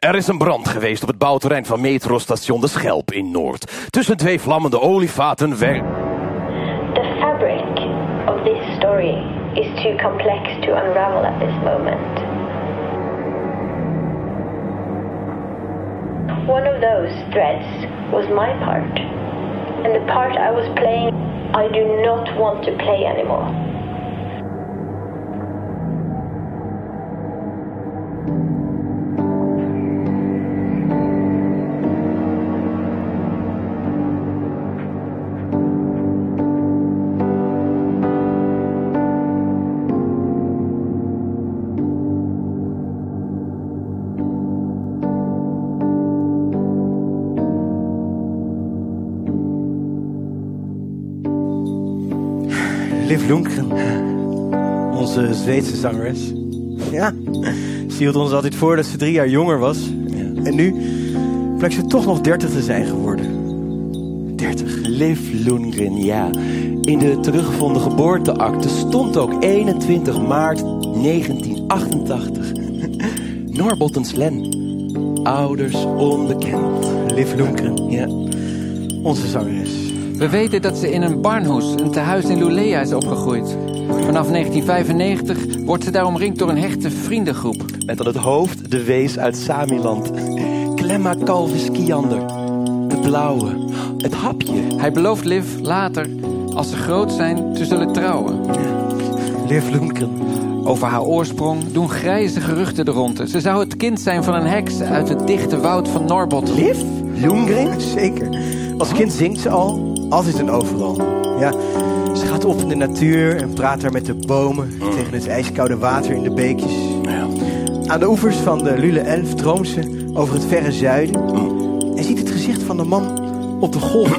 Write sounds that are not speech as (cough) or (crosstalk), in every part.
Er is een brand geweest op het bouwterrein van metrostation De Schelp in Noord. Tussen twee vlammende olievaten ver... The fabric of this story is too complex to unravel at this moment. One of those threads was my part. And the part I was playing, I do not want to play anymore. Zweedse zangeres. Ja, ze hield ons altijd voor dat ze drie jaar jonger was. En nu blijkt ze toch nog dertig te zijn geworden. Dertig. Liv Lundgren, ja. In de teruggevonden geboorteakte stond ook 21 maart 1988. Norbottens Len. Ouders onbekend. Liv Lundgren, Ja. onze zangeres. We weten dat ze in een barnhoes, een tehuis in Lulea, is opgegroeid. Vanaf 1995 wordt ze daar omringd door een hechte vriendengroep. Met aan het hoofd de wees uit Samiland. Klemma Calvis Kiander. De blauwe. Het hapje. Hij belooft Liv later, als ze groot zijn, te zullen trouwen. Liv Lundgren. Over haar oorsprong doen grijze geruchten de ronde. Ze zou het kind zijn van een heks uit het dichte woud van Norbot. Liv Lundgren? Zeker. Als kind zingt ze al, altijd en overal. Ja, ze gaat op in de natuur en praat daar met de bomen... tegen het ijskoude water in de beekjes. Ja. Aan de oevers van de Lule Elf droomt ze over het verre zuiden... en ziet het gezicht van de man op de golf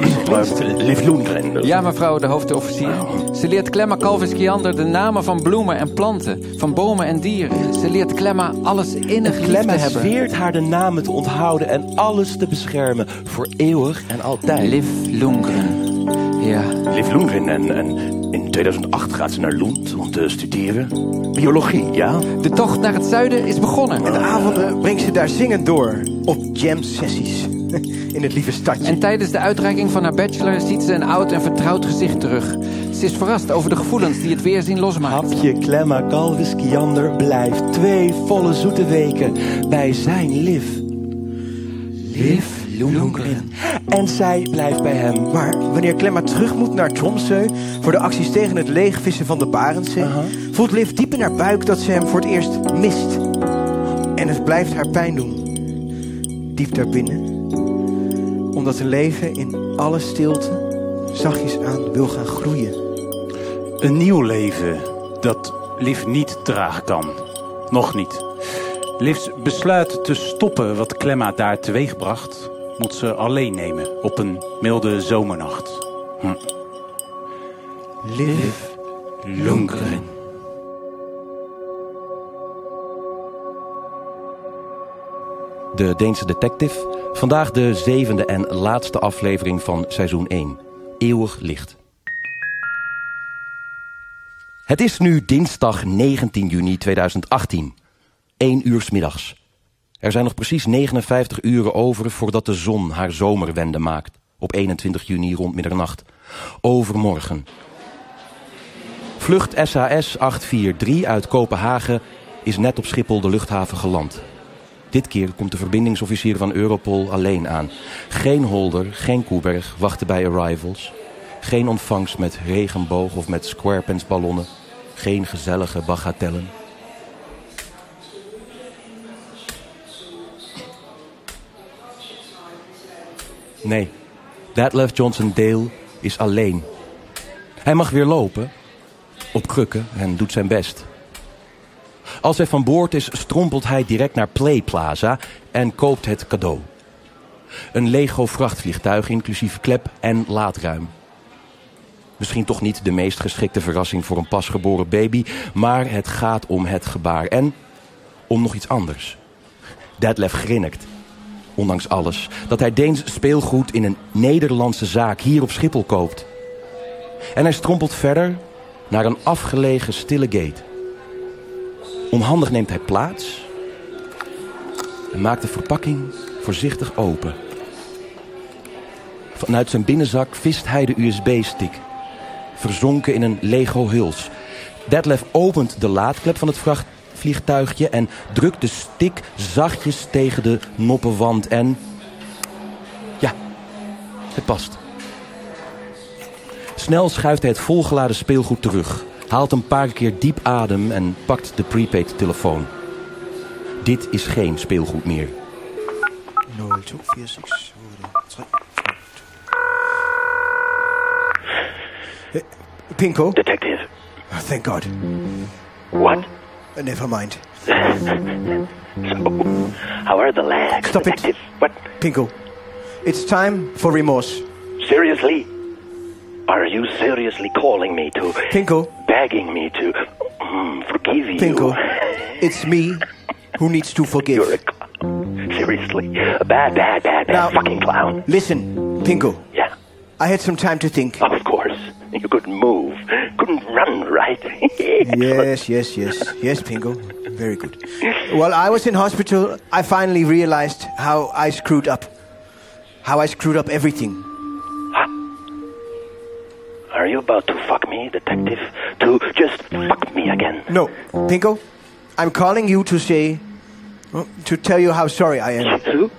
dus. Ja, mevrouw de hoofdofficier. Ze leert Klemma Calvis Kiander de namen van bloemen en planten, van bomen en dieren. Ze leert Klemma alles innig lief te Klemma hebben. zweert haar de namen te onthouden en alles te beschermen. Voor eeuwig en altijd. Liv Lundgren. Ja. Liv Lundgren en, en in 2008 gaat ze naar Lund om te studeren. Biologie, ja? De tocht naar het zuiden is begonnen. En de avonden brengt ze daar zingend door op jam-sessies (laughs) in het lieve stadje. En tijdens de uitreiking van haar bachelor ziet ze een oud en vertrouwd gezicht terug. Ze is verrast over de gevoelens die het weerzien losmaakt. Hapje Klemma Calvis Kiander blijft twee volle zoete weken bij zijn Liv. Liv Lundgren. En zij blijft bij hem. Maar wanneer Klemma terug moet naar Tromsø voor de acties tegen het leegvissen van de Barentszee, voelt Liv diep in haar buik dat ze hem voor het eerst mist. En het blijft haar pijn doen. Diep daarbinnen. Omdat een leven in alle stilte zachtjes aan wil gaan groeien. Een nieuw leven dat Liv niet dragen kan. Nog niet. Livs besluit te stoppen wat Klemma daar teweegbracht... moet ze alleen nemen op een milde zomernacht. Hm. Liv Lundgren. De Deense detective. Vandaag de zevende en laatste aflevering van seizoen 1. Eeuwig licht. Het is nu dinsdag 19 juni 2018. 1 uur 's middags. Er zijn nog precies 59 uren over voordat de zon haar zomerwende maakt. Op 21 juni rond middernacht. Overmorgen. Vlucht SAS 843 uit Kopenhagen is net op Schiphol de luchthaven geland. Dit keer komt de verbindingsofficier van Europol alleen aan. Geen Holder, geen Koeberg wachten bij arrivals. Geen ontvangst met regenboog of met squarepants ballonnen. Geen gezellige bagatellen. Nee, Detlef Johnson Dale is alleen. Hij mag weer lopen, op krukken en doet zijn best. Als hij van boord is, strompelt hij direct naar Play Plaza en koopt het cadeau. Een Lego vrachtvliegtuig, inclusief klep en laadruim. Misschien toch niet de meest geschikte verrassing voor een pasgeboren baby, maar het gaat om het gebaar en om nog iets anders. Detlef grinnikt, ondanks alles, dat hij Deens speelgoed in een Nederlandse zaak hier op Schiphol koopt. En hij strompelt verder naar een afgelegen stille gate. Onhandig neemt hij plaats. en maakt de verpakking voorzichtig open. Vanuit zijn binnenzak vist hij de USB-stick. Verzonken in een Lego-huls. Detlef opent de laadklep van het vrachtvliegtuigje... en drukt de stick zachtjes tegen de noppenwand en... Ja, het past. Snel schuift hij het volgeladen speelgoed terug. Haalt een paar keer diep adem en pakt de prepaid telefoon. Dit is geen speelgoed meer. 0246 Pinko? Detective. Thank God. What? Uh, never mind. So, (laughs) how are the legs? Stop it. Detective. What? Pinko, it's time for remorse. Seriously? Are you seriously calling me to... Pinko, Begging me to mm, forgive you? Pinko, it's me who needs to forgive. You're a... cl- Seriously? A bad, bad, bad, bad Now- fucking clown. Listen, Pinko, Yeah. I had some time to think. Of course. You couldn't move. Couldn't run, right? (laughs) Yes, yes, yes. Yes, Pingo. Very good. While I was in hospital, I finally realized how I screwed up. How I screwed up everything. Are you about to fuck me, detective? To just fuck me again? No, Pingo, I'm calling you to say. Uh, to tell you how sorry I am. Who?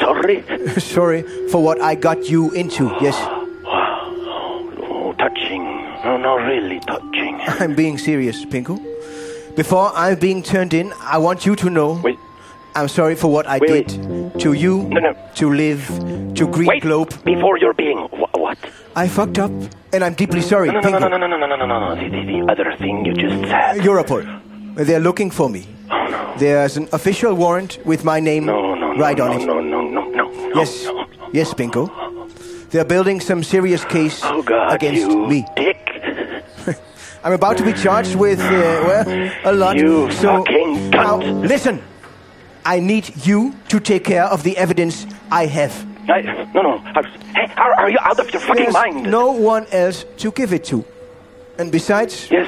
Sorry? (laughs) sorry for what I got you into, yes. Oh. No, no, really touching. I'm being serious, Pingo. Before I'm being turned in, I want you to know Wait. I'm sorry for what I Wait, did. To you, No, no. to live, to Green Wait, Globe. before you're being... Wh- what? I fucked up, and I'm deeply sorry, No, no, Pingo. no, no, no, no, no, no, no, no, no. The, the, the other thing you just said. Europol. They're looking for me. Oh, no. There's an official warrant with my name No, no, right on it. no, no, no, no, no. Yes, no. yes, Pinko. They're building some serious case Oh, God, against you me. dick. I'm about to be charged with, uh, well, a lot. You so fucking now, cunt. listen. I need you to take care of the evidence I have. I, no, no. I, hey, are, are you out of your fucking There's mind? no one else to give it to. And besides, Yes.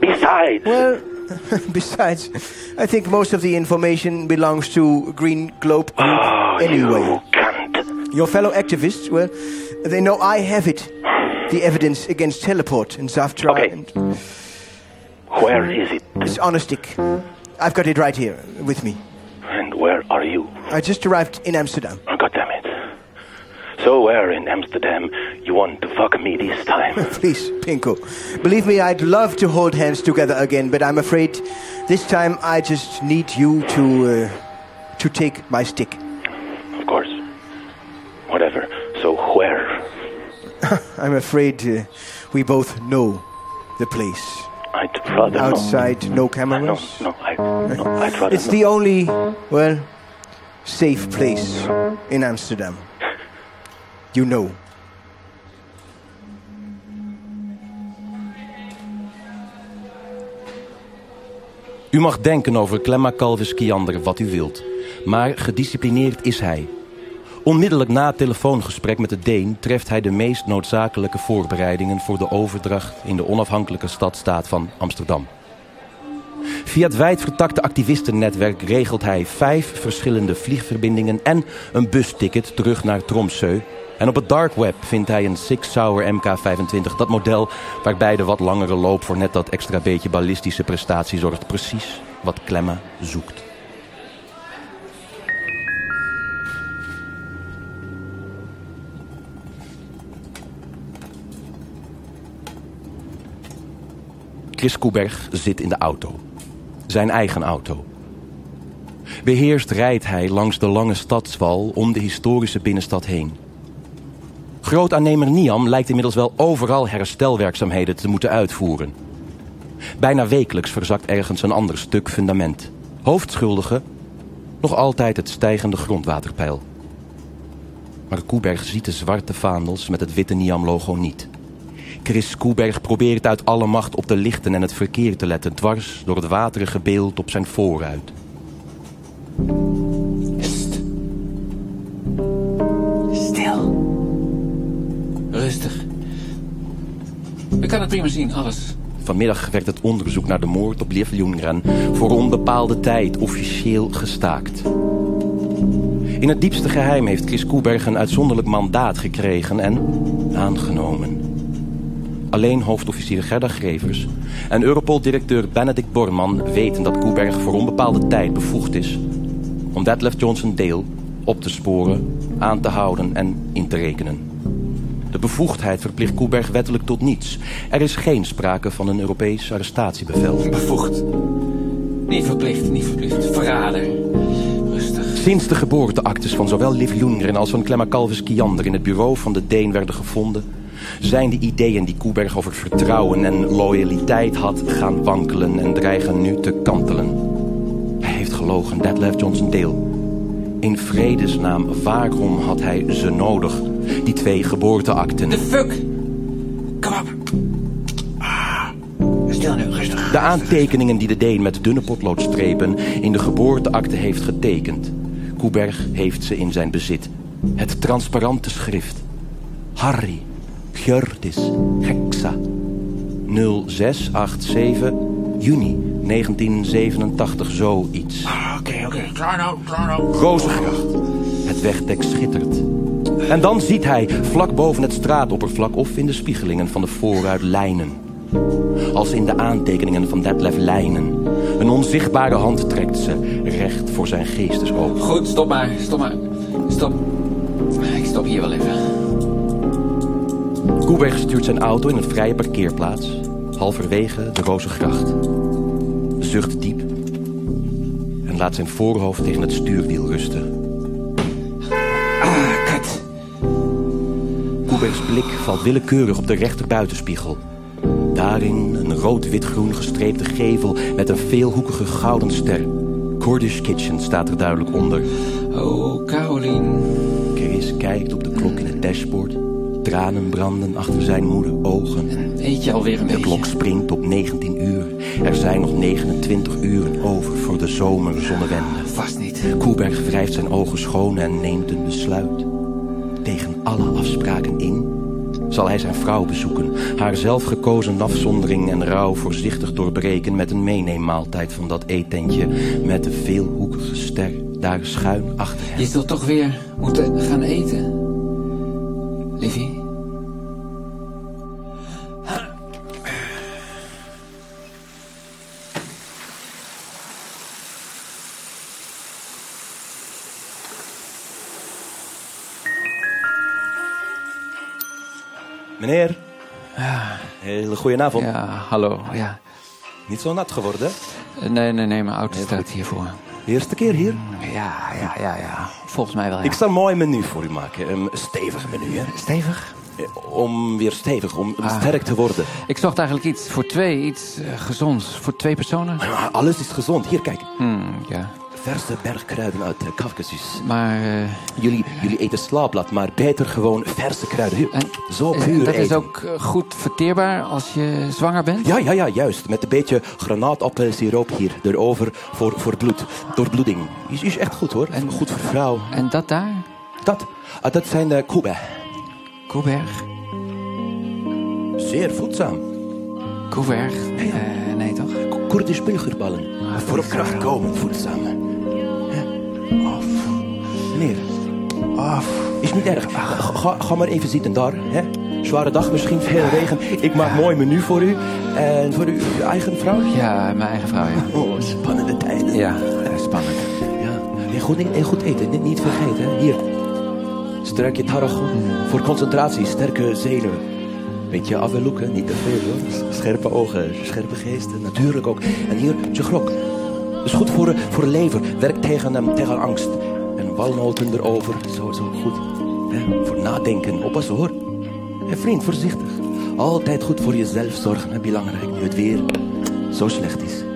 Besides, well, (laughs) besides, I think most of the information belongs to Green Globe Group oh, anyway. you cunt. Your fellow activists, well, they know I have it. The evidence against Teleport and Zaftra Okay. and Where is it? it's on a stick. I've got it right here with me. And where are you? I just arrived in Amsterdam. Oh, God damn it. So where in Amsterdam you want to fuck me this time? (laughs) Please, Pinko. Believe me, I'd love to hold hands together again, but I'm afraid this time I just need you to uh, to take my stick. I'm afraid uh, we both know the place. I'd rather not. Outside, no No, cameras. no, I, no, I'd rather It's the only, well, safe place in Amsterdam. You know. U mag denken over Clemma Calvis Kiander wat u wilt. Maar gedisciplineerd is hij. Onmiddellijk na het telefoongesprek met de Deen... treft hij de meest noodzakelijke voorbereidingen... voor de overdracht in de onafhankelijke stadstaat van Amsterdam. Via het wijdvertakte activistennetwerk regelt hij vijf verschillende vliegverbindingen... en een busticket terug naar Tromsø. En op het dark web vindt hij een Six Sauer MK25. Dat model waarbij de wat langere loop voor net dat extra beetje ballistische prestatie zorgt. Precies wat Klemma zoekt. Chris Koeberg zit in de auto. Zijn eigen auto. Beheerst rijdt hij langs de lange stadswal om de historische binnenstad heen. Grootaannemer Niam lijkt inmiddels wel overal herstelwerkzaamheden te moeten uitvoeren. Bijna wekelijks verzakt ergens een ander stuk fundament. Hoofdschuldige, nog altijd het stijgende grondwaterpeil. Maar Koeberg ziet de zwarte vaandels met het witte Niam-logo niet. Chris Koeberg probeert uit alle macht op de lichten en het verkeer te letten... dwars door het waterige beeld op zijn voorruit. Stil. Rustig. Ik kan het prima zien, alles. Vanmiddag werd het onderzoek naar de moord op Liv Ljunggren voor onbepaalde tijd officieel gestaakt. In het diepste geheim heeft Chris Koeberg een uitzonderlijk mandaat gekregen en aangenomen. Alleen hoofdofficier Gerda Grevers en Europol-directeur Benedict Borman weten dat Koeberg voor onbepaalde tijd bevoegd is om Detlef Johnson Dale op te sporen, aan te houden en in te rekenen. De bevoegdheid verplicht Koeberg wettelijk tot niets. Er is geen sprake van een Europees arrestatiebevel. Bevoegd. Niet verplicht, niet verplicht. Verrader. Rustig. Sinds de geboorteactes van zowel Liv Ljunggren als van Clemma Kiander in het bureau van de Deen werden gevonden, zijn de ideeën die Koeberg over vertrouwen en loyaliteit had gaan wankelen en dreigen nu te kantelen. Hij heeft gelogen, Detlef Johnson Dale. In vredesnaam, waarom had hij ze nodig? Die twee geboorteakten. De fuck! Kom op. Ah. Stil nu, rustig. De aantekeningen die de Deen met dunne potloodstrepen in de geboorteakte heeft getekend. Koeberg heeft ze in zijn bezit. Het transparante schrift. Harry Gjörtis Hexa 0687 juni 1987 zoiets. Oké, oké. Klaar nou, klaar nou. Rozengracht. Het wegdek schittert. En dan ziet hij, vlak boven het straatoppervlak of in de spiegelingen van de voorruit lijnen. Als in de aantekeningen van Detlef lijnen. Een onzichtbare hand trekt ze recht voor zijn geestesoog. Goed, stop maar, stop maar. Stop. Ik stop hier wel even. Koeberg stuurt zijn auto in een vrije parkeerplaats. Halverwege de Rozengracht. Zucht diep. En laat zijn voorhoofd tegen het stuurwiel rusten. Ah, kut. Koebergs blik valt willekeurig op de rechterbuitenspiegel. Daarin een rood-wit-groen gestreepte gevel met een veelhoekige gouden ster. Cordish Kitchen staat er duidelijk onder. Oh, Caroline. Chris kijkt op de klok in het dashboard. Tranen branden achter zijn moede ogen. Eet je alweer een De beetje? klok springt op 19 uur. Er zijn nog 29 uren over voor de zomerzonnewende. Vast niet. Koeberg wrijft zijn ogen schoon en neemt een besluit. Tegen alle afspraken in zal hij zijn vrouw bezoeken. Haar zelfgekozen afzondering en rouw voorzichtig doorbreken... met een meeneemmaaltijd van dat eetentje met de veelhoekige ster daar schuin achter hem. Je zult toch weer moeten gaan eten? Livy? Meneer. Hele goedenavond. Ja, hallo. Ja. Niet zo nat geworden? Eh, Nee, nee, nee, mijn auto staat hiervoor. Eerste keer hier? Ja, ja, ja, ja. Volgens mij wel, ja. Ik zal een mooi menu voor u maken. Een stevig menu, hè? Stevig? Eh, Om weer stevig, om Ah. sterk te worden. Ik zocht eigenlijk iets voor twee, iets eh, gezonds. Voor twee personen? Alles is gezond. Hier, kijk. Hmm, ja. Verse bergkruiden uit de Caucasus. Maar eh, Jullie, jullie eten slaapblad, maar beter gewoon verse kruiden. Hier, en, zo puur dat is ook eh, goed verteerbaar als je zwanger bent? Ja, ja, ja, juist. Met een beetje granaatappelsiroop hier erover voor, voor bloed. Doorbloeding. Is, is echt goed hoor. En- goed voor vrouw. En dat daar? Dat, ah, dat zijn de koeben. Koeberg? Zeer voedzaam. Koeberg? Eh, nee, toch? Koerdisch burgerballen. voor op kracht komen, voedzaam. Af. Meneer, Af. is niet erg. Ga, ga, maar even zitten daar. Hè? Zware dag, misschien veel regen. Ik maak mooi menu voor u. En voor uw eigen vrouw? Ja, mijn eigen vrouw, ja. Oh, spannende tijden. Ja, eh, spannend. Ja, en goed, en goed eten, niet, vergeten. Hier, sterk je tarragon. Voor concentratie, sterke zenuwen. Beetje afweloeken, niet te veel hoor. Scherpe ogen, scherpe geesten, natuurlijk ook. En hier, grok. Is goed voor, voor lever, werkt tegen, hem tegen angst. En walnoten erover, zo, zo goed. Voor nadenken, oppassen hoor. En vriend, voorzichtig. Altijd goed voor jezelf zorgen, hè, belangrijk. Nu het weer zo slecht is.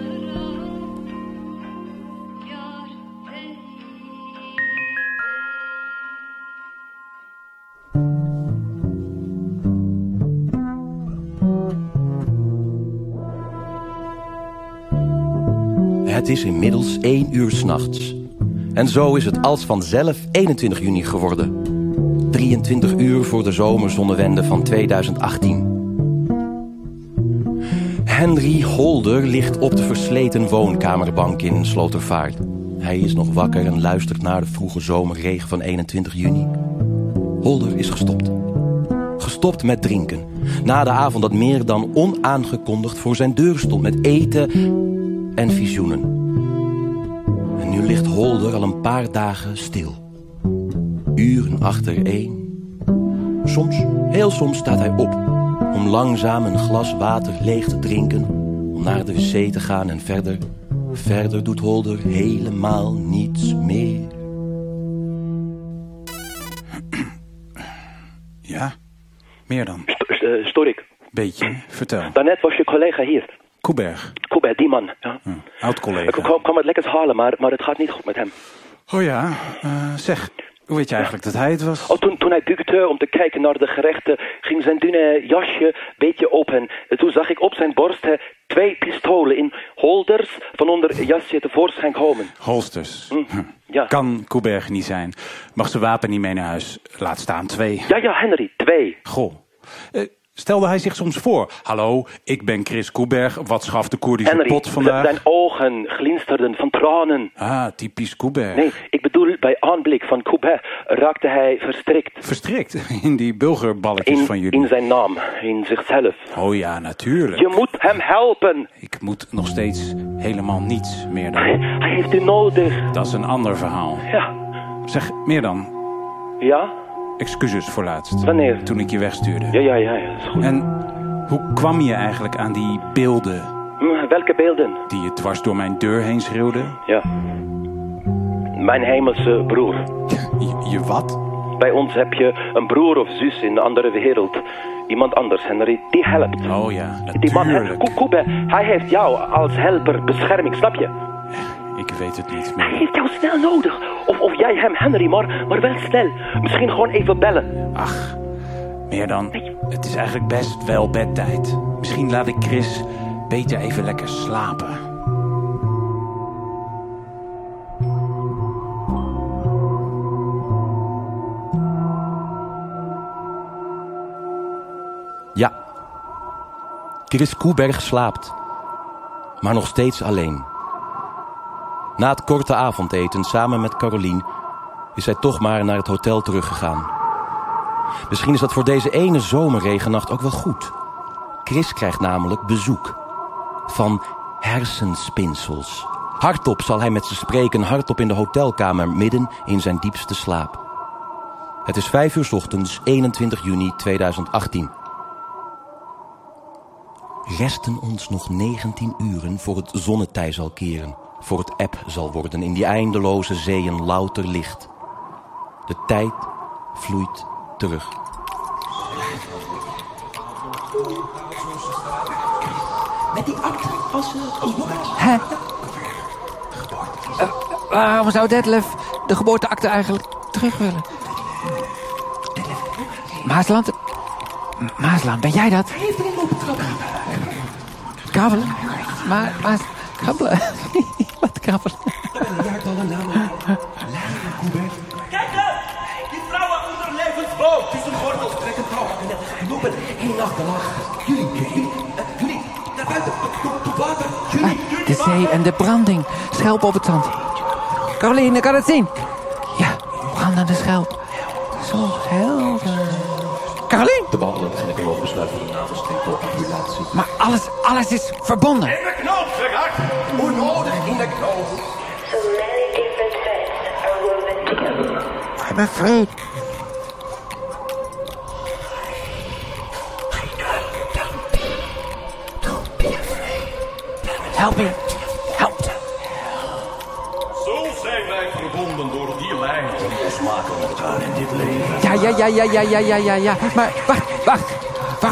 Het is inmiddels 1 uur s'nachts. En zo is het als vanzelf 21 juni geworden. 23 uur voor de zomerzonnewende van 2018. Henry Holder ligt op de versleten woonkamerbank in Slotervaart. Hij is nog wakker en luistert naar de vroege zomerregen van 21 juni. Holder is gestopt. Gestopt met drinken. Na de avond dat meer dan onaangekondigd voor zijn deur stond met eten en visioenen. Nu ligt Holder al een paar dagen stil. Uren achtereen. Soms, heel soms staat hij op om langzaam een glas water leeg te drinken, om naar de wc te gaan en verder. Verder doet Holder helemaal niets meer. Ja, meer dan. St- st- eh, Storik, Beetje, vertel. daarnet was je collega hier. Koeberg, Kobe, die man. Ja. hm, Ik oud-collega. kwam, kwam het lekkers halen, maar, maar het gaat niet goed met hem. Oh ja, eh, zeg, hoe weet je eigenlijk dat hij het was? Oh, toen, toen hij bukte om te kijken naar de gerechten, ging zijn dunne jasje een beetje open. En toen zag ik op zijn borst twee pistolen in holders van onder jasje tevoorschijn komen. Holsters. Hm. Ja. Kan Koeberg niet zijn. Mag zijn wapen niet mee naar huis. Laat staan twee. Ja, ja, Henry, twee. Goh. Eh, stelde hij zich soms voor. Hallo, ik ben Chris Koeberg. Wat schaft de Koerdische Henry, pot vandaag? zijn ogen glinsterden van tranen. Ah, typisch Koeberg. Nee, ik bedoel, bij aanblik van Kobe raakte hij verstrikt. Verstrikt (laughs) in die bulgerballetjes van jullie. in zijn naam, in zichzelf. Oh ja, natuurlijk. Je moet hem helpen. Ik moet nog steeds helemaal niets meer Hij, dan. hij heeft u nodig. Dat is een ander verhaal. Ja, Zeg, meer dan. ja, Excuses voor laatst. Wanneer? Toen ik je wegstuurde. ja, ja, ja, ja, dat is goed. En hoe kwam je eigenlijk aan die beelden Hm, welke beelden? die je dwars door mijn deur heen schreeuwde? Ja. Mijn hemelse broer. (laughs) Je, je wat? Bij ons heb je een broer of zus in een andere wereld. Iemand anders, Henry, die helpt. Oh ja, Die man, natuurlijk. Ko- Kobe, hij heeft jou als helper, bescherming, snap je? Ik weet het niet Hij meer. heeft jou snel nodig. Of, of jij hem, Henry, maar, maar wel snel. Misschien gewoon even bellen. Ach, meer dan. Het is eigenlijk best wel bedtijd. Misschien laat ik Chris beter even lekker slapen. Ja, Chris Koeberg slaapt, maar nog steeds alleen. Na het korte avondeten samen met Carolien is hij toch maar naar het hotel teruggegaan. Misschien is dat voor deze ene zomerregennacht ook wel goed. Chris krijgt namelijk bezoek van hersenspinsels. Hardop zal hij met ze spreken, hardop in de hotelkamer, midden in zijn diepste slaap. Het is vijf uur ochtends, 21 juni 2018. Resten ons nog 19 uren voor het zonnetij zal keren, voor het eb zal worden in die eindeloze zeeën louter licht. De tijd vloeit terug. Hè? Eh, waarom zou Detlef de geboorteakte eigenlijk terug willen? Maasland? Maasland, ben jij dat? Krabbelen? Maar, maar, krabbelen? (laughs) Wat krabbelen? Kijk uit! Die vrouwen onder levensboot! Tussen gordels trekken vrouwen en één nacht lang. Jullie, jullie, eh, jullie, naar buiten, op, water. Jullie, jullie, De zee en de branding. Schelp op het zand. Caroline, kan het zien? Ja, brandende schelp. Alles is verbonden. In de knoop geraakt. Onnodig in de knoop. So many different threads are woven together. I'm afraid. Help me. Help. Zo zijn wij verbonden door die lijn. Losmaken elkaar in dit leven. Ja, ja, ja, ja, ja, ja, ja, ja. Maar wacht, wacht.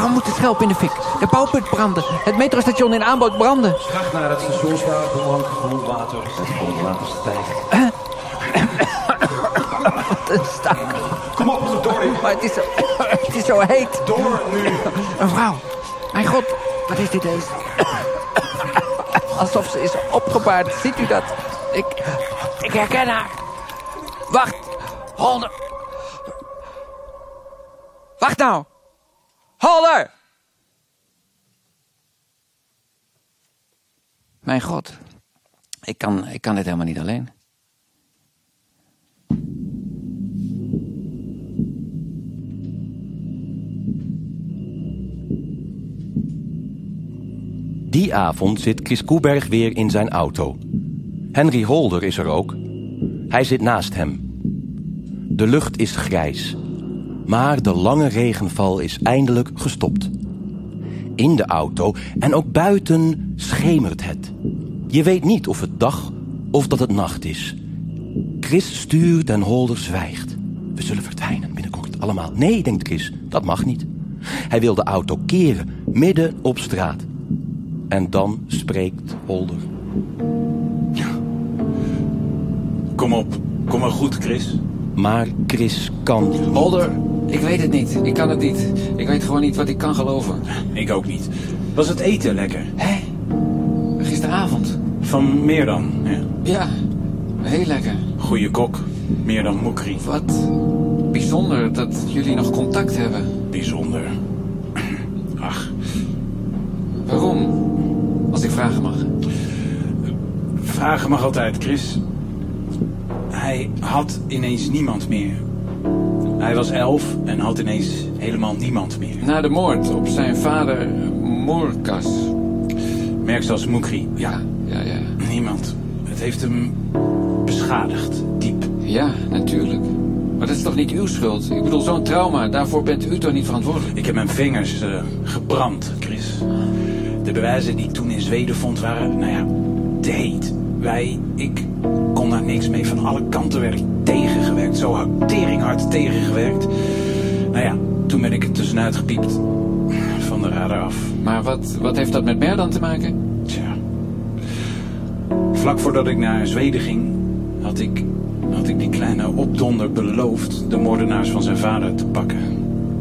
Waarom moet de schelp in de fik? De bouwput branden. Het metrostation in aanbod branden. Graag naar het stationswater, belangrijk grondwater. Het grondwater stijgt. Een stank. Kom op, Dory. Maar het is zo, het is zo heet. Door nu. Een vrouw. Mijn god, wat is dit eens? Alsof ze is opgebaard. Ziet u dat? Ik, ik herken haar. Wacht. Holder. Wacht nou. Holder. Mijn god. Ik kan, ik kan dit helemaal niet alleen. Die avond zit Chris Koeberg weer in zijn auto. Henry Holder is er ook. Hij zit naast hem. De lucht is grijs. Maar de lange regenval is eindelijk gestopt. In de auto en ook buiten schemert het. Je weet niet of het dag of dat het nacht is. Chris stuurt en Holder zwijgt. We zullen verdwijnen binnenkort allemaal. Nee, denkt Chris, dat mag niet. Hij wil de auto keren, midden op straat. En dan spreekt Holder. Kom op, kom maar goed, Chris. Maar Chris kan niet. Holder, ik weet het niet. Ik kan het niet. Ik weet gewoon niet wat ik kan geloven. Ik ook niet. Was het eten lekker? Hé, gisteravond. Van meer dan, ja. Ja, heel lekker. Goeie kok, meer dan Mokri. Wat bijzonder dat jullie nog contact hebben. Bijzonder. (clears throat) Ach, Waarom? Als ik vragen mag. vragen mag altijd, Chris. Hij had ineens niemand meer. Hij was elf en had ineens helemaal niemand meer. Na de moord op zijn vader Moorkas. Merk zoals Mokri. Ja, ja, ja. Niemand. Het heeft hem beschadigd, diep. Ja, natuurlijk. Maar dat is toch niet uw schuld? Ik bedoel, zo'n trauma, daarvoor bent u toch niet verantwoordelijk? Ik heb mijn vingers eh, gebrand, Chris. De bewijzen die ik toen in Zweden vond waren, nou ja, te heet. Wij, ik kon daar niks mee. Van alle kanten werd ik tegengewerkt. Zo hard, teringhard tegengewerkt. Nou ja, toen ben ik er tussenuit gepiept. Van de radar af. Maar wat, wat heeft dat met Mer dan te maken? Tja. Vlak voordat ik naar Zweden ging, had ik, had ik die kleine opdonder beloofd de moordenaars van zijn vader te pakken.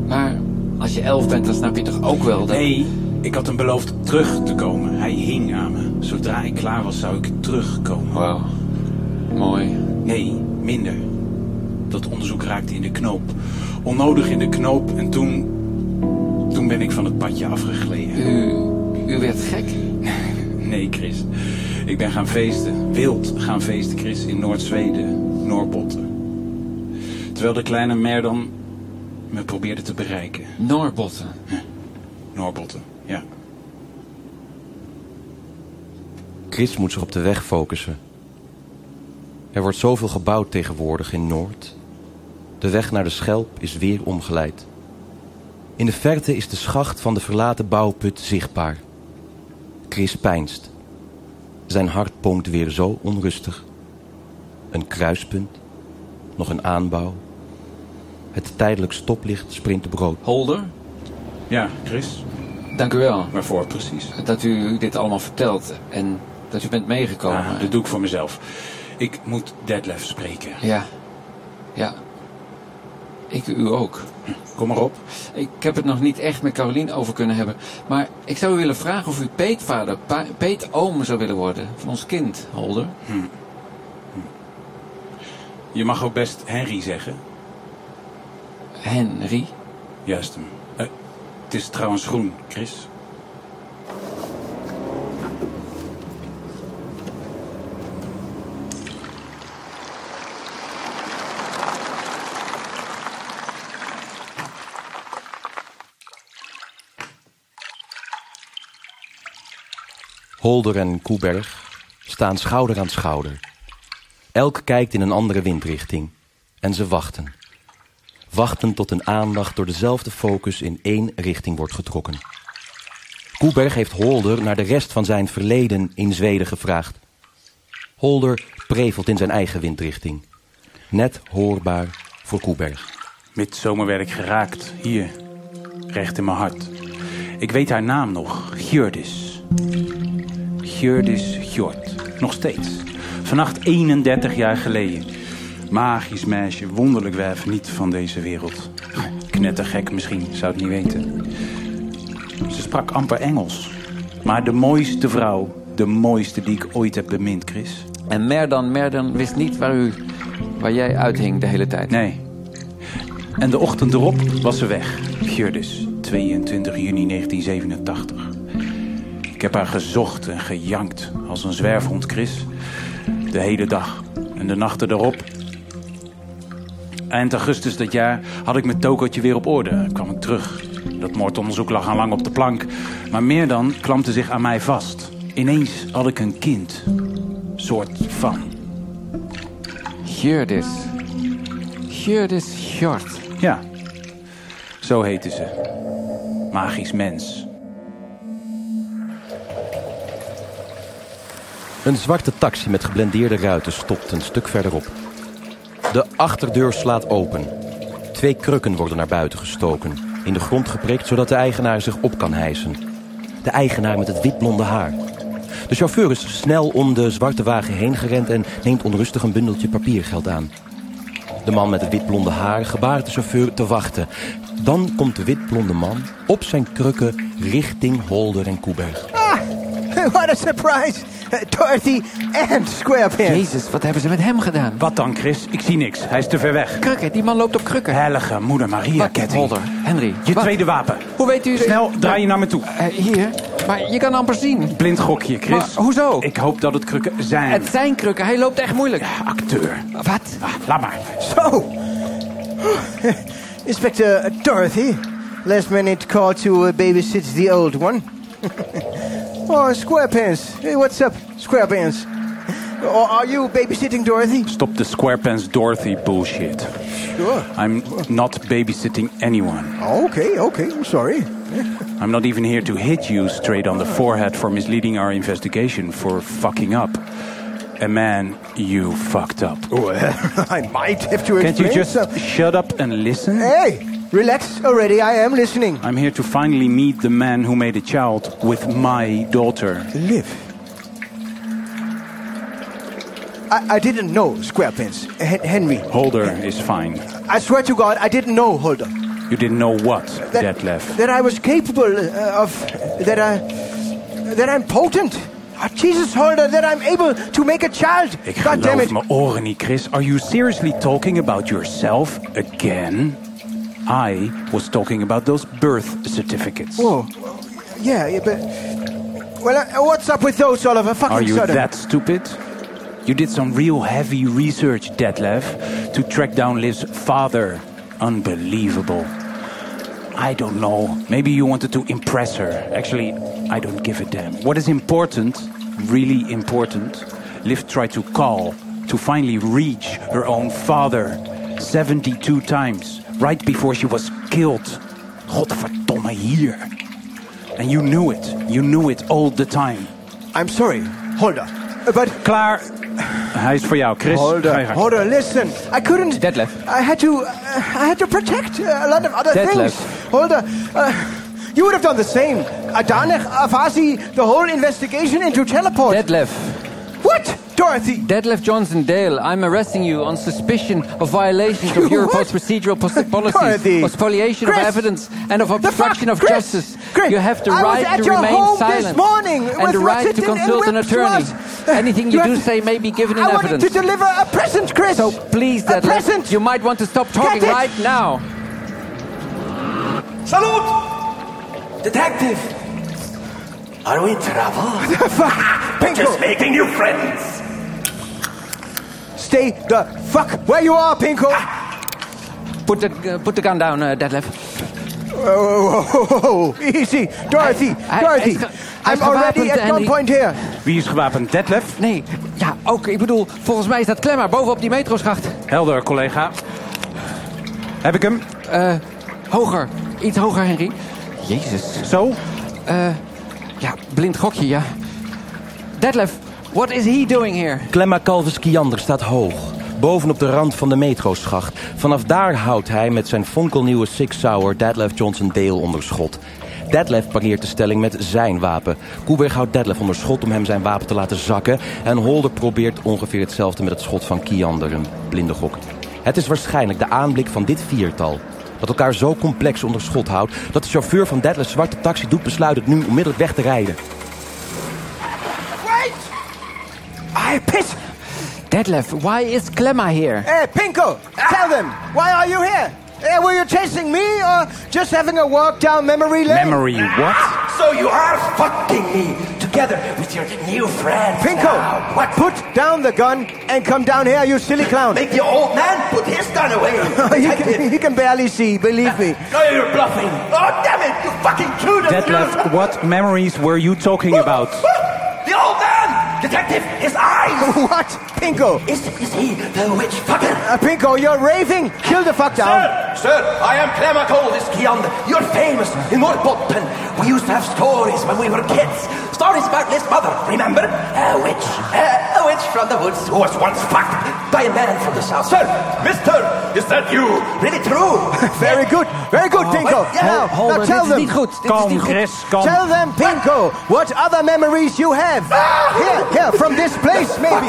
Maar als je elf bent, dan snap je toch ook wel dat... Nee, ik had hem beloofd terug te komen. Hij hing aan me. Zodra ik klaar was, zou ik terugkomen. Wauw, mooi. Nee, minder. Dat onderzoek raakte in de knoop. Onnodig in de knoop en toen... Toen ben ik van het padje afgegleden. U, u werd gek? (laughs) Nee, Chris. Ik ben gaan feesten. Wild gaan feesten, Chris. In Noord-Zweden. Noorbotten. Terwijl de kleine Merdan me probeerde te bereiken. Noorbotten. Noorbotten, ja. Chris moet zich op de weg focussen. Er wordt zoveel gebouwd tegenwoordig in Noord. De weg naar de Schelp is weer omgeleid. In de verte is de schacht van de verlaten bouwput zichtbaar. Chris pijnst. Zijn hart bonkt weer zo onrustig. Een kruispunt, nog een aanbouw. Het tijdelijk stoplicht sprint brood. Holder, Ja, Chris. dank u wel Waarvoor precies? dat u dit allemaal vertelt en dat u bent meegekomen. Ja, dat doe ik voor mezelf. Ik moet Detlef spreken. Ja, ja. Ik u ook. Kom maar op. Ik heb het nog niet echt met Carolien over kunnen hebben. Maar ik zou u willen vragen of u peetvader, peetoom zou willen worden. Van ons kind, Holder. Je mag ook best Henry zeggen. Henry. Juist hem. Eh, het is trouwens groen, Chris. Holder en Koeberg staan schouder aan schouder. Elk kijkt in een andere windrichting. En ze wachten. Wachten tot hun aandacht door dezelfde focus in één richting wordt getrokken. Koeberg heeft Holder naar de rest van zijn verleden in Zweden gevraagd. Holder prevelt in zijn eigen windrichting. Net hoorbaar voor Koeberg. Midzomer werd ik geraakt. Hier. Recht in mijn hart. Ik weet haar naam nog. Gjordis. Gjordis Gjord. Nog steeds. Vannacht 31 jaar geleden. Magisch meisje, wonderlijk wijf, niet van deze wereld. Knettergek misschien, zou het niet weten. Ze sprak amper Engels. Maar de mooiste vrouw, de mooiste die ik ooit heb bemind, Chris. En Merdan, Merdan wist niet waar u, waar jij uithing de hele tijd. Nee. En de ochtend erop was ze weg. Gjordis, 22 juni 1987. Ik heb haar gezocht en gejankt als een zwerfhond, Chris. De hele dag en de nachten erop. Eind augustus dat jaar had ik mijn tokootje weer op orde. Kwam ik terug. Dat moordonderzoek lag al lang op de plank. Maar meer dan klampte zich aan mij vast. Ineens had ik een kind. Soort van. Hjördis. Hjördis Hjort. Ja, zo heette ze. Magisch mens. Een zwarte taxi met geblendeerde ruiten stopt een stuk verderop. De achterdeur slaat open. Twee krukken worden naar buiten gestoken. In de grond geprikt zodat de eigenaar zich op kan hijsen. De eigenaar met het witblonde haar. De chauffeur is snel om de zwarte wagen heen gerend en neemt onrustig een bundeltje papiergeld aan. De man met het witblonde haar gebaart de chauffeur te wachten. Dan komt de witblonde man op zijn krukken richting Holder en Koeberg. Ah, (laughs) what a surprise. Dorothy and Squarepants. Jezus, wat hebben ze met hem gedaan? Wat dan, Chris? Ik zie niks. Hij is te ver weg. Krukken, die man loopt op krukken. Heilige moeder Maria, Wat, ketting. Holder, Henry. Je wat? tweede wapen. Hoe weet u... Snel, draai je naar me toe. Eh, hier, maar je kan amper zien. Blind gokje, Chris. Maar hoezo? Ik hoop dat het krukken zijn. Het zijn krukken, hij loopt echt moeilijk. Acteur. Wat? Ah, laat maar. So, (gasps) Inspector Dorothy, last minute call to uh, babysit the old one. (laughs) oh, Squarepants. Hey, what's up, Squarepants? Or are you babysitting Dorothy? Stop the SquarePants Dorothy bullshit. Sure. I'm not babysitting anyone. Okay, okay, I'm sorry. I'm not even here to hit you straight on the forehead for misleading our investigation for fucking up. A man, you fucked up. Well, oh, (laughs) I might have to Can't you just some- shut up and listen? Hey, relax already. I am listening. I'm here to finally meet the man who made a child with my daughter. Live. I, I didn't know Squarepants. Hen- Henry. Holder is fine. I swear to God, I didn't know Holder. You didn't know what, That, Detlef. that I was capable uh, of. That I. That I'm potent. Ah, Jesus, Holder, that I'm able to make a child. Ik God damn it. mijn oren niet, Chris. Are you seriously talking about yourself again? I was talking about those birth certificates. Whoa. Yeah, yeah, but. Well, uh, what's up with those, Oliver? Fucking Are you sudden. that stupid? You did some real heavy research, Detlef, to track down Liv's father. Unbelievable. I don't know. Maybe you wanted to impress her. Actually, I don't give a damn. What is important, really important, Liv tried to call to finally reach her own father 72 times, right before she was killed. Godverdomme hier. And you knew it. You knew it all the time. I'm sorry, Holder. Uh, But. Klaar. Hij is voor jou, Chris. Holder. Holder, listen. I couldn't. Detlef. I had to. Uh, I had to protect uh, a lot of other Detlef. things. Holder, uh, you would have done the same. Adanech, Avasi, the whole investigation into teleport. Detlef. what? Dorothy. Detlef Johnson Dale, I'm arresting you on suspicion of violations of (laughs) What? Europol's procedural pos- (laughs) policies, Dorothy. of spoliation of evidence, and of The obstruction of Chris. justice. Chris, You have the I right at to your remain home this silent morning and the right to consult an attorney. Swat. Anything you, You do have- say may be given in I wanted evidence. to deliver a present, Chris. so please, a Detlef, present. you might want to stop talking right now. Salute! Detective! Are we in trouble? (laughs) Pinko, Just making new friends. Stay the fuck where you are, Pinko. Put the, uh, put the gun down, uh, Detlef. Whoa, whoa, whoa, whoa. Easy, Dorothy, Hij- hij Dorothy. hij is I'm already at gunpoint here. Wie is gewapend? Detlef? Nee, ja, ook. Ik bedoel, volgens mij staat Klemmer bovenop die metroschacht. Helder, collega. Heb ik hem? Eh, hoger. Iets hoger, Henry. Jezus. Zo? Ja, blind gokje, ja. Detlef, what is he doing here? Klemma Calvis Kiander staat hoog, bovenop de rand van de metroschacht. Vanaf daar houdt hij met zijn fonkelnieuwe Six Sauer Detlef Johnson Dale onder schot. Detlef pareert de stelling met zijn wapen. Koeberg houdt Detlef onder schot om hem zijn wapen te laten zakken. En Holder probeert ongeveer hetzelfde met het schot van Kiander, een blinde gok. Het is waarschijnlijk de aanblik van dit viertal. Dat elkaar zo complex onder schot houdt... dat de chauffeur van Detlef's zwarte taxi doet besluiten het nu onmiddellijk weg te rijden. I piss. Detlef, why is Klemmer here? Hey, Pinko, tell them, why are you here? Were you chasing me or just having a walk down memory lane? Memory what? So you are fucking me together with your new friend. Pinko, Now, what? put down the gun and come down here, you silly clown. Make your old man put his gun away. (laughs) he, can, he can barely see, believe me. No, you're bluffing. Oh, damn it! You fucking chewed Detlef, what memories were you talking (laughs) about? The old man! Detective, his eyes! (laughs) What? Pinko? Is, is he the witch fucker? Uh, Pinko, you're raving. Kill the fuck down. Sir, sir, I am Clemmer Goldis Kiander. You're famous in Norrbotten. We used to have stories when we were kids. Stories about this mother, remember? A witch. A witch from the woods who was once fucked by a man from the south. Sir, mister, is that you? Really true? (laughs) Very good, very good, ah, Pinko. wait, yeah. Now, Hold now tell them. niet goed. Dit is Kalm, niet goed. Chris. Tell them, Pinko, what other memories you have. Ah! Here, here, from this place, (laughs) maybe.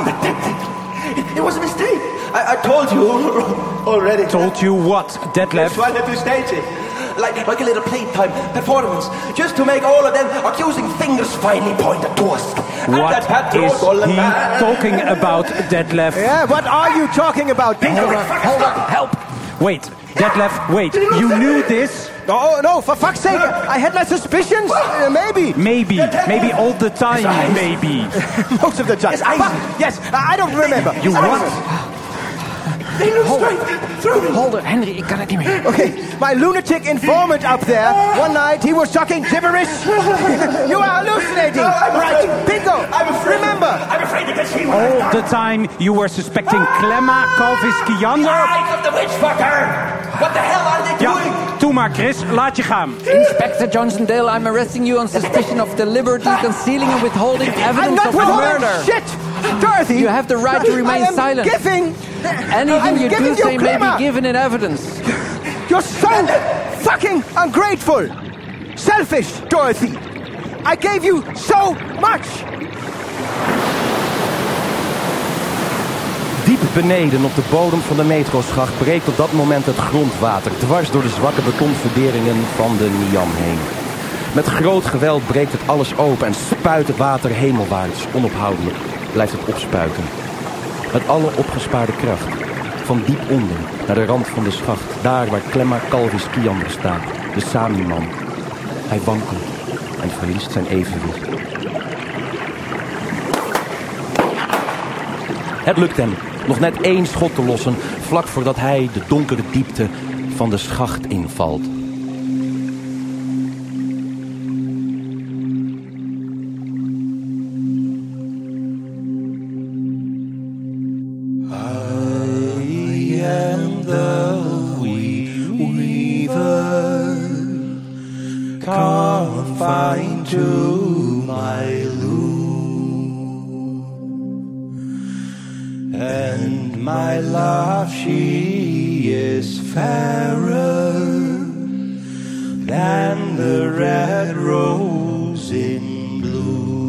It was a mistake. I, I told you (laughs) already. Told you what, Detlef? Just wanted to stage it. Like, like a little playtime performance. Just to make all of them accusing fingers finally point at Tusk. And What that Pat he talking about, Detlef? Yeah, what are you talking about, Pinko? Hold on, help. Wait, Detlef, wait. You knew this? Oh, no, for fuck's sake. I had my suspicions. Uh, maybe. Maybe, maybe all the time, maybe. (laughs) Most of the time. Yes, I- Fuck, yes, I I don't remember. You I don't what? remember. They look straight through me. Holder, Henry, ik kan het niet meer. Okay, my lunatic informant up there, one night he was talking gibberish. (laughs) you are hallucinating. No, I'm right, afraid. Bingo. I'm afraid. Remember. I'm afraid that she will All the time you were suspecting ah! Clemma Calvis Kiander? eyes of the witch fucker. What the hell are they doing? Ja, doe maar Chris, laat je gaan. Inspector Johnson Dale, I'm arresting you on suspicion of deliberately ah! concealing and withholding I'm evidence not of withholding murder. shit. Dorothy. You have the right to remain I am silent. Giving. (laughs) Anything you do say may be given in evidence. You're so fucking ungrateful. Selfish, Dorothy. I gave you so much. Diep beneden op de bodem van de metroschacht breekt op dat moment het grondwater dwars door de zwakke betonverderingen van de Niam heen. Met groot geweld breekt het alles open en spuit het water hemelwaarts, onophoudelijk. Blijft het opspuiten. Met alle opgespaarde kracht. Van diep onder naar de rand van de schacht, daar waar Klemma Calvis Kiander staat, de Sami-man. Hij wankelt en verliest zijn evenwicht. Het lukt hem nog net één schot te lossen, vlak voordat hij de donkere diepte van de schacht invalt. that rose in blue.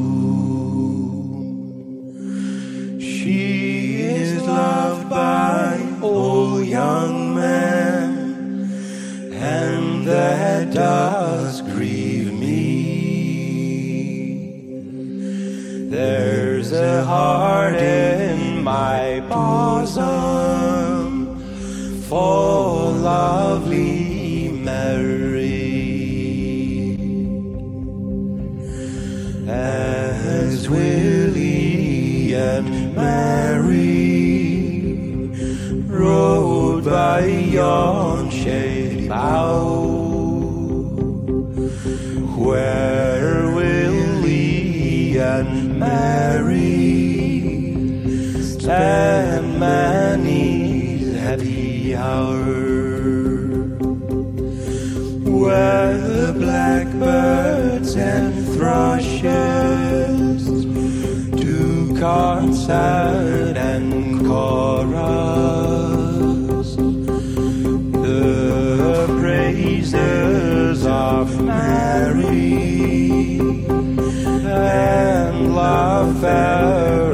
Where will Willie and Mary spend many happy hour where the blackbirds and thrushes do concert and love fair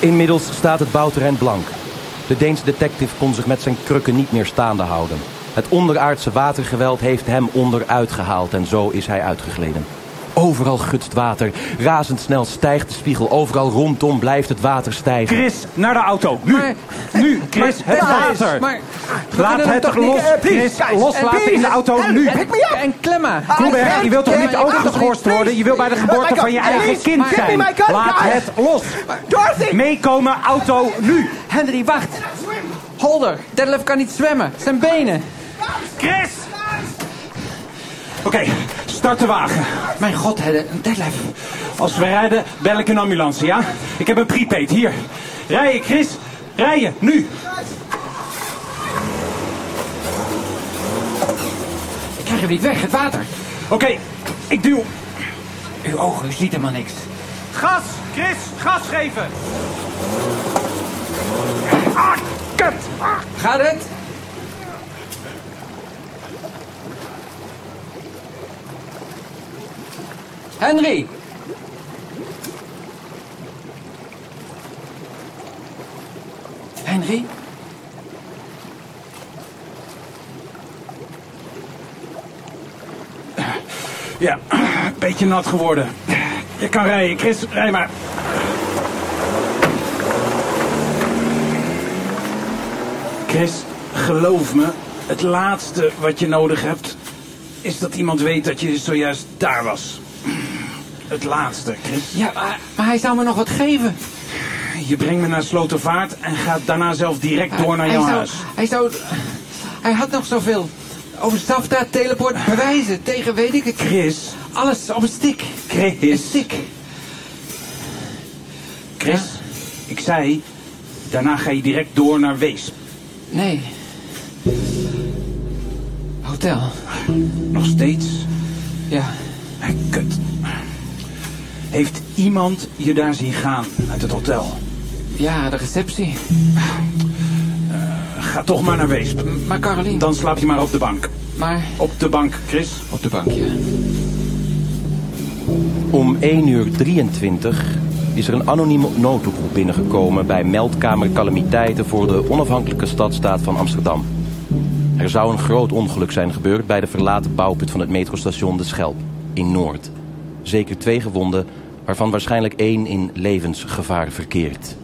Inmiddels staat het bouwterrein blank. De Deense detective kon zich met zijn krukken niet meer staande houden. Het onderaardse watergeweld heeft hem onderuit gehaald en zo is hij uitgegleden. Overal gutst water. Razendsnel stijgt de spiegel. Overal rondom blijft het water stijgen. Chris, naar de auto. Nu. Maar- nu, Chris, het water. Maar, Laat het los, Chris. Loslaten in de auto, nu. En klemmen. Koeberg, je wilt toch niet ook geschorst worden? Je wil bij de geboorte van je eigen kind zijn. Laat het los. Dorothy! Meekomen, auto, nu. Henry, wacht. Holder, Detlef kan niet zwemmen. Zijn benen. Chris! Oké, start de wagen. Mijn god, Hedde, Detlef. Als we rijden, bel ik een ambulance, ja? Ik heb een prepaid, hier. Rijden, Chris. Rijden, nu. Ik krijg hem niet weg, het water. Oké, ik duw. Uw ogen, u ziet helemaal niks. Gas, Chris, gas geven. Ah, kut. Ah. Gaat het? Henry! Henry? Ja, een beetje nat geworden. Je kan rijden, Chris, rij maar. Chris, geloof me, het laatste wat je nodig hebt... is dat iemand weet dat je zojuist daar was. Het laatste, Chris. Ja, maar, maar hij zou me nog wat geven. Je brengt me naar Slotervaart en gaat daarna zelf direct door naar jouw huis. Hij zou... Hij had nog zoveel. Over Stafta, teleport, bewijzen. Tegen weet ik het. Chris, Alles op een stick. Een Chris, stick. Chris. Ik zei, daarna ga je direct door naar Wees. Nee. Hotel. Nog steeds? Ja. Kut. Heeft iemand je daar zien gaan uit het hotel? Ja, de receptie. Ga toch maar naar Wees. Maar Caroline... Dan slaap je maar op de bank. Maar... Op de bank, Chris. Op de bank, ja. Om 1 uur 23 is er een anonieme noodroep binnengekomen bij meldkamer calamiteiten voor de onafhankelijke stadstaat van Amsterdam. Er zou een groot ongeluk zijn gebeurd bij de verlaten bouwput van het metrostation De Schelp in Noord. Zeker twee gewonden, waarvan waarschijnlijk één in levensgevaar verkeert.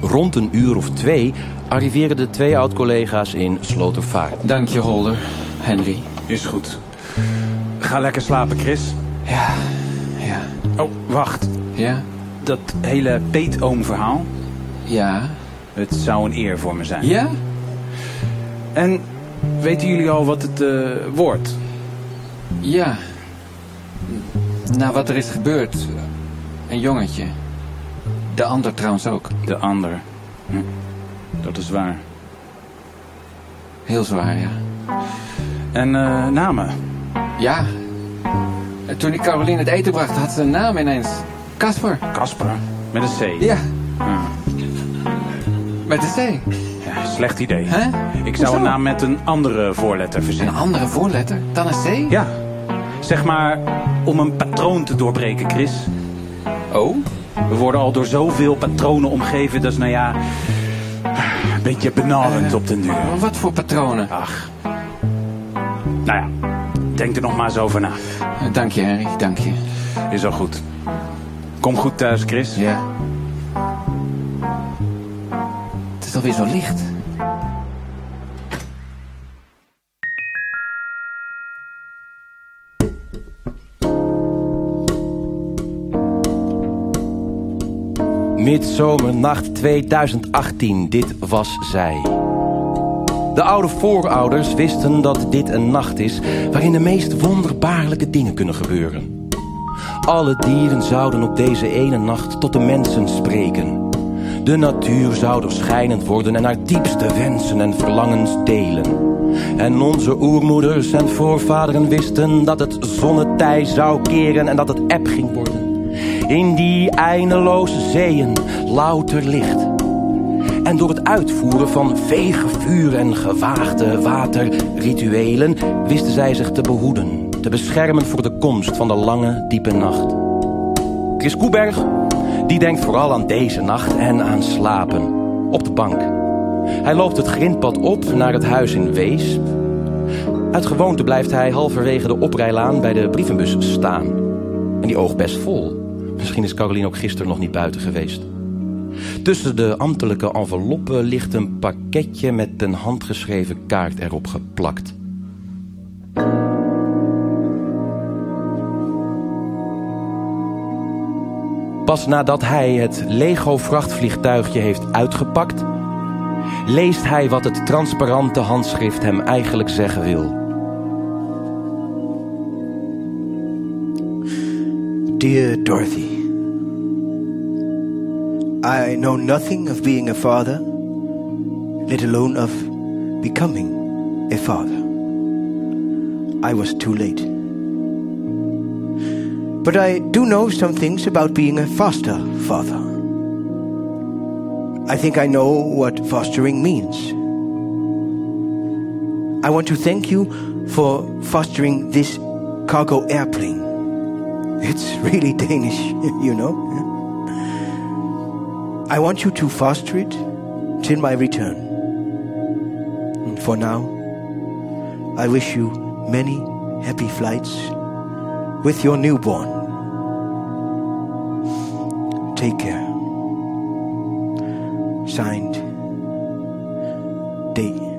Rond een uur of twee arriveren de twee oud-collega's in Slotervaart. Dank je, Holder. Henry. Is goed. Ga lekker slapen, Chris. Ja. Ja. Oh, wacht. Ja. Dat hele peetoom-verhaal, Ja. het zou een eer voor me zijn. Ja? En weten jullie al wat het eh, wordt? Ja. Nou, wat er is gebeurd. Een jongetje. De ander trouwens ook. De ander. Hm. Dat is waar. Heel zwaar, ja. En eh, namen? Ja. En Toen ik Caroline het eten bracht, had ze een naam ineens. Casper. Casper. Met een C. Ja. Ah, Met een C. ja, slecht idee. Hè? Ik zou een naam met een andere voorletter Een verzinnen. andere voorletter dan een C? Ja. Zeg maar om een patroon te doorbreken, Chris. Oh? We worden al door zoveel patronen omgeven, dat is nou ja... Een beetje benauwend op den duur. Wat voor patronen? Ach. Nou ja, denk er nog maar eens over na. Dank je, Henry. Dank je. Is al goed. Kom goed thuis, Chris. Ja. Is alweer zo licht. Midzomernacht 2018, dit was zij. De oude voorouders wisten dat dit een nacht is waarin de meest wonderbaarlijke dingen kunnen gebeuren. Alle dieren zouden op deze ene nacht tot de mensen spreken. De natuur zou doorschijnend worden en haar diepste wensen en verlangens delen. En onze oermoeders en voorvaderen wisten dat het zonnetij zou keren en dat het eb ging worden. In die eindeloze zeeën louter licht. En door het uitvoeren van vege vuur en gewaagde waterrituelen wisten zij zich te behoeden, te beschermen voor de komst van de lange, diepe nacht. Chris Koeberg, die denkt vooral aan deze nacht en aan slapen. Op de bank. Hij loopt het grindpad op naar het huis in Weesp. Uit gewoonte blijft hij halverwege de oprijlaan bij de brievenbus staan. En die oogt best vol. Misschien is Caroline ook gisteren nog niet buiten geweest. Tussen de ambtelijke enveloppen ligt een pakketje met een handgeschreven kaart erop geplakt. Pas nadat hij het Lego-vrachtvliegtuigje heeft uitgepakt, leest hij wat het transparante handschrift hem eigenlijk zeggen wil. Dear Dorothy, I know nothing of being a father, let alone of becoming a father. I was too late. But I do know some things about being a foster father. I think I know what fostering means. I want to thank you for fostering this cargo airplane. It's really (laughs) Danish, you know. I want you to foster it till my return. And for now, I wish you many happy flights with your newborn. Take care. Signed, Dave.